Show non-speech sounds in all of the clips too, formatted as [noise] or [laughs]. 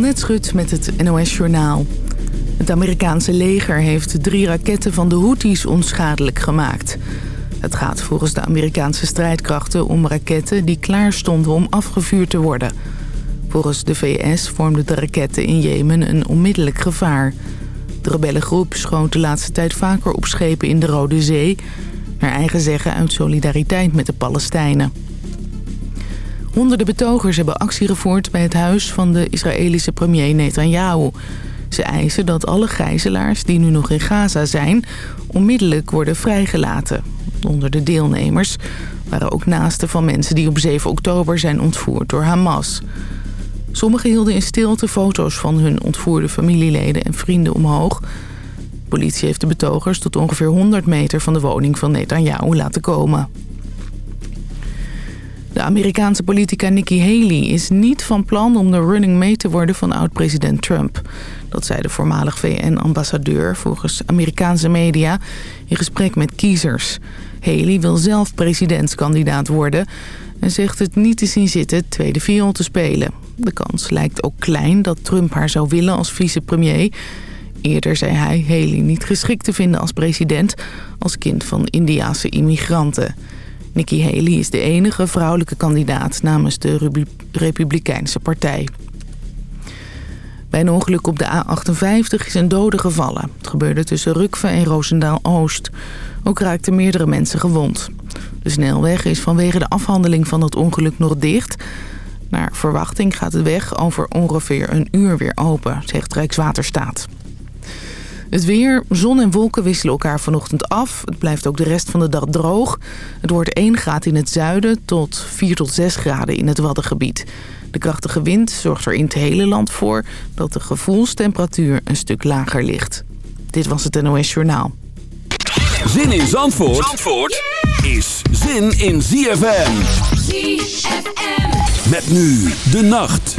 Annette Schut met het NOS Journaal. Het Amerikaanse leger heeft drie raketten van de Houthis onschadelijk gemaakt. Het gaat volgens de Amerikaanse strijdkrachten om raketten die klaar stonden om afgevuurd te worden. Volgens de VS vormden de raketten in Jemen een onmiddellijk gevaar. De rebellengroep schoot de laatste tijd vaker op schepen in de Rode Zee... naar eigen zeggen uit solidariteit met de Palestijnen. Honderden betogers hebben actie gevoerd bij het huis van de Israëlische premier Netanyahu. Ze eisen dat alle gijzelaars die nu nog in Gaza zijn... onmiddellijk worden vrijgelaten. Onder de deelnemers waren ook naasten van mensen die op 7 oktober zijn ontvoerd door Hamas. Sommigen hielden in stilte foto's van hun ontvoerde familieleden en vrienden omhoog. Politie heeft de betogers tot ongeveer 100 meter van de woning van Netanyahu laten komen. De Amerikaanse politica Nikki Haley is niet van plan om de running mate te worden van oud-president Trump. Dat zei de voormalig VN-ambassadeur volgens Amerikaanse media in gesprek met kiezers. Haley wil zelf presidentskandidaat worden en zegt het niet te zien zitten tweede viool te spelen. De kans lijkt ook klein dat Trump haar zou willen als vicepremier. Eerder zei hij Haley niet geschikt te vinden als president als kind van Indiase immigranten. Nikki Haley is de enige vrouwelijke kandidaat namens de Republikeinse partij. Bij een ongeluk op de A58 is een dode gevallen. Het gebeurde tussen Rukve en Roosendaal-Oost. Ook raakten meerdere mensen gewond. De snelweg is vanwege de afhandeling van het ongeluk nog dicht. Naar verwachting gaat de weg over ongeveer een uur weer open, zegt Rijkswaterstaat. Het weer, zon en wolken wisselen elkaar vanochtend af. Het blijft ook de rest van de dag droog. Het wordt 1 graad in het zuiden tot 4 tot 6 graden in het Waddengebied. De krachtige wind zorgt er in het hele land voor dat de gevoelstemperatuur een stuk lager ligt. Dit was het NOS Journaal. Zin in Zandvoort, Zandvoort is zin in ZFM. ZFM. Met nu de nacht.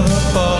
love above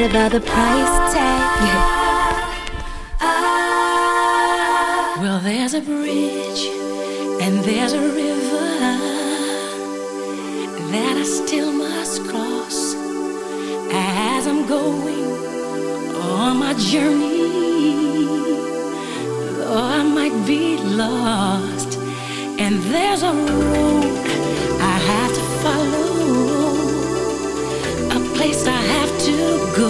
Forget about the price tag. [laughs] Well, there's a bridge and there's a river that I still must cross as I'm going on my journey. Though I might be lost, and there's a road I have to follow, a place I have to go.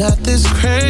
not this crazy